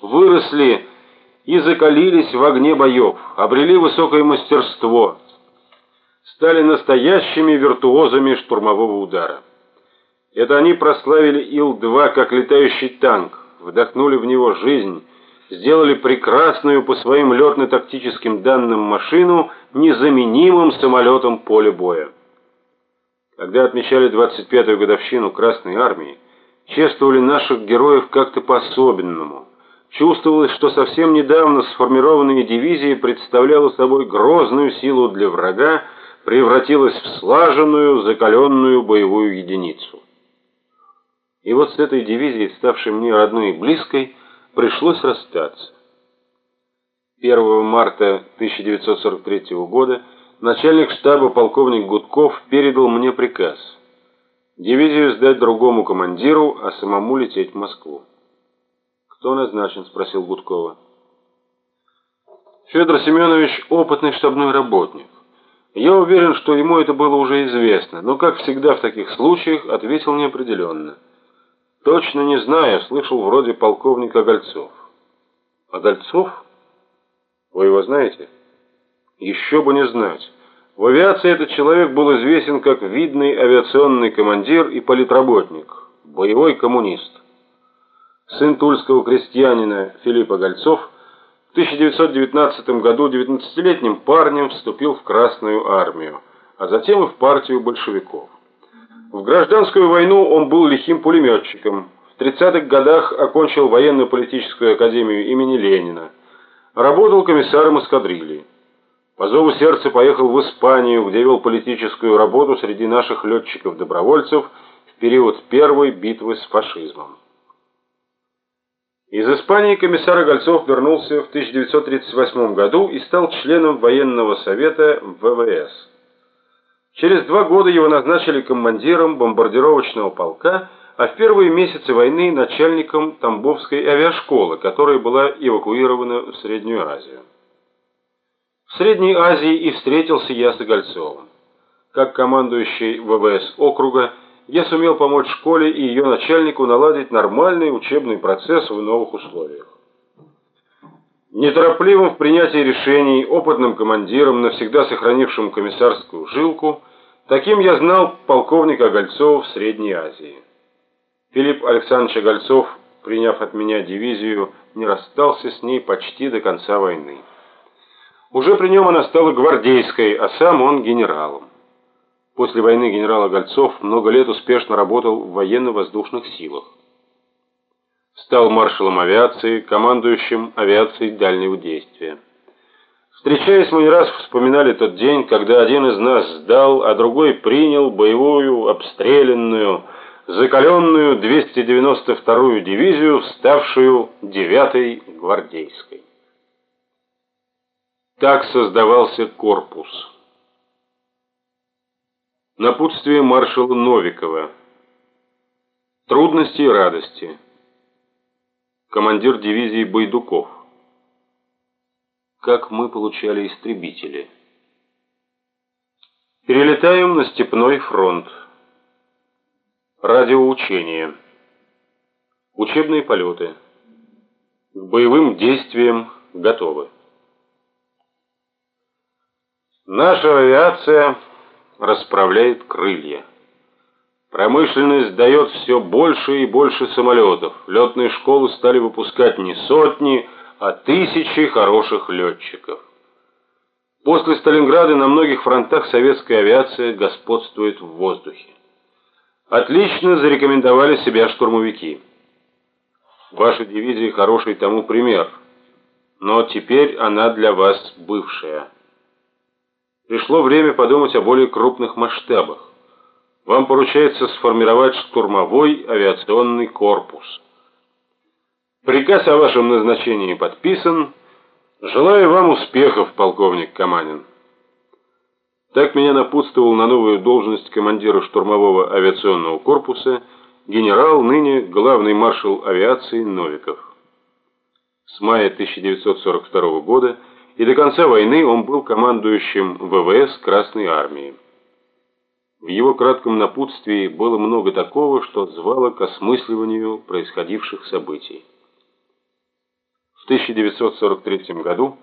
выросли и закалились в огне боев, обрели высокое мастерство, стали настоящими виртуозами штурмового удара. Это они прославили Ил-2 как летающий танк, вдохнули в него жизнь, сделали прекрасную по своим летно-тактическим данным машину незаменимым самолетом поля боя. Когда отмечали 25-ю годовщину Красной Армии, чествовали наших героев как-то по-особенному. Чувствовалось, что совсем недавно сформированная дивизия представляла собой грозную силу для врага, превратилась в слаженную, закаленную боевую единицу. И вот с этой дивизией, ставшей мне родной и близкой, пришлось расстаться. 1 марта 1943 года начальник штаба полковник Гудков передал мне приказ дивизию сдать другому командиру, а самому лететь в Москву. «Кто назначен?» – спросил Гудкова. Федор Семенович – опытный штабной работник. Я уверен, что ему это было уже известно, но, как всегда в таких случаях, ответил неопределенно. Точно не знаю, слышал вроде полковника Гольцов. А Гольцов? Вы его знаете? Еще бы не знать. В авиации этот человек был известен как видный авиационный командир и политработник, боевой коммунист сын тульского крестьянина Филиппа Гольцов, в 1919 году 19-летним парнем вступил в Красную армию, а затем и в партию большевиков. В гражданскую войну он был лихим пулеметчиком. В 30-х годах окончил военно-политическую академию имени Ленина. Работал комиссаром эскадрильи. По зову сердца поехал в Испанию, где вел политическую работу среди наших летчиков-добровольцев в период первой битвы с фашизмом. Из Испании комиссар Гольцов вернулся в 1938 году и стал членом военного совета ВВС. Через два года его назначили командиром бомбардировочного полка, а в первые месяцы войны начальником Тамбовской авиашколы, которая была эвакуирована в Среднюю Азию. В Средней Азии и встретился я с Гольцовым. Как командующий ВВС округа, я сумел помочь школе и ее начальнику наладить нормальный учебный процесс в новых условиях. Неторопливым в принятии решений, опытным командиром, навсегда сохранившим комиссарскую жилку, таким я знал полковника Гольцова в Средней Азии. Филипп Александрович Гольцов, приняв от меня дивизию, не расстался с ней почти до конца войны. Уже при нем она стала гвардейской, а сам он генералом. После войны генерал Гольцов много лет успешно работал в военно-воздушных силах. Стал маршалом авиации, командующим авиацией дальнего действия. Встречаясь, мы не раз вспоминали тот день, когда один из нас сдал, а другой принял боевую, обстрелянную, закаленную 292-ю дивизию, ставшую 9-й гвардейской. Так создавался корпус. Напутствие маршала Новикова. Трудности и радости. Командир дивизии Байдуков. Как мы получали истребители. Перелетаем на степной фронт. Радиоучение. Учебные полеты. К боевым действиям готовы. Наша авиация расправляет крылья. Промышленность дает все больше и больше самолетов. Летные школы стали выпускать не сотни, а тысячи хороших летчиков. После Сталинграда на многих фронтах советская авиация господствует в воздухе. Отлично зарекомендовали себя штурмовики. Ваша дивизия хороший тому пример. Но теперь она для вас бывшая. Пришло время подумать о более крупных масштабах. Вам поручается сформировать штурмовой авиационный корпус. Приказ о вашем назначении подписан. Желаю вам успехов, полковник Каманин. Так меня напутствовал на новую должность командира штурмового авиационного корпуса генерал, ныне главный маршал авиации Новиков. С мая 1942 года и до конца войны он был командующим ВВС Красной Армии. В его кратком напутствии было много такого, что звало к осмысливанию происходивших событий. В 1943 году